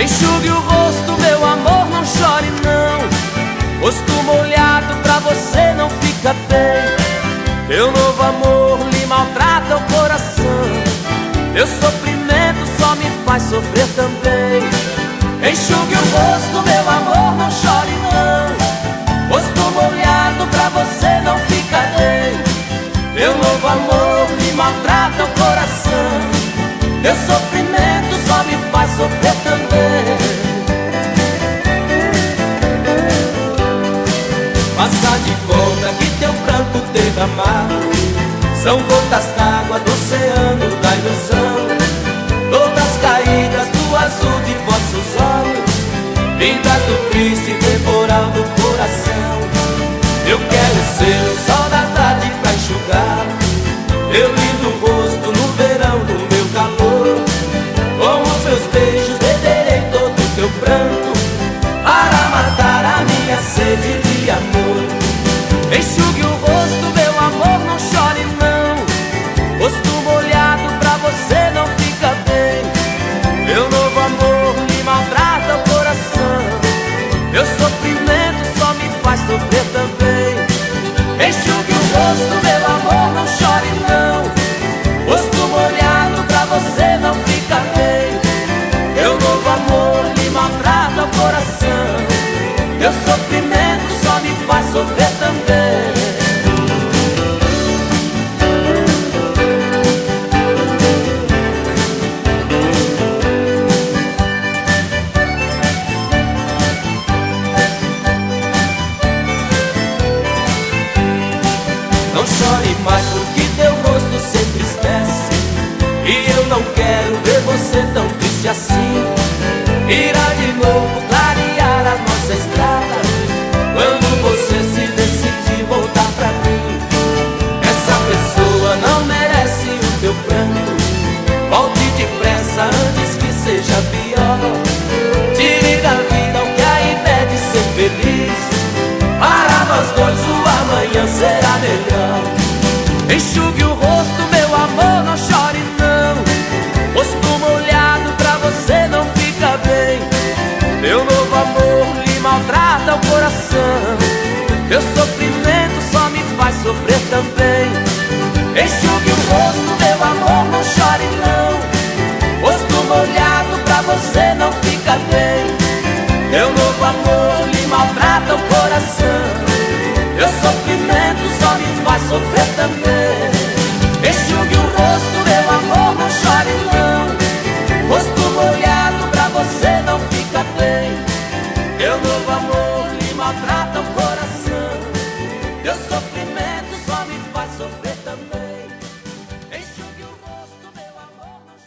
Enxugue o rosto, meu amor, não chore não. Rosto molhado pra você não fica bem. Teu novo amor lhe maltrata o coração. Teu sofrimento só me faz sofrer também. Enxugue o rosto, meu amor, não chore não. Rosto molhado pra você não fica bem. Teu novo amor lhe maltrata o coração. Teu sofrimento só me faz sofrer também São gotas d'água do oceano da ilusão. Todas caídas do azul de vossos olhos Vindas do triste temporal do coração. Eu quero ser o sol da tarde pra enxugar. Teu lindo rosto no verão do meu calor. Com os meus beijos beberei todo o teu pranto. Para matar a minha sede de amor rosto, meu amor, não chore não. Rosto molhado pra você não fica bem. Meu novo amor me maltrata o coração. Meu sofrimento só me faz sofrer também Enxugue o rosto, meu amor, não chore não. Rosto molhado pra você não fica bem. Meu novo amor lhe maltrata o coração. Meu sofrimento só me faz sofrer também. Enxugue o rosto, meu amor, não chore não. Rosto molhado pra você não fica bem. Meu novo amor lhe maltrata o coração sofrer também. Enxugue o rosto, meu amor, não chore não. Rosto molhado pra você não fica bem. Meu novo amor lhe maltrata o coração. Meu sofrimento só me faz sofrer.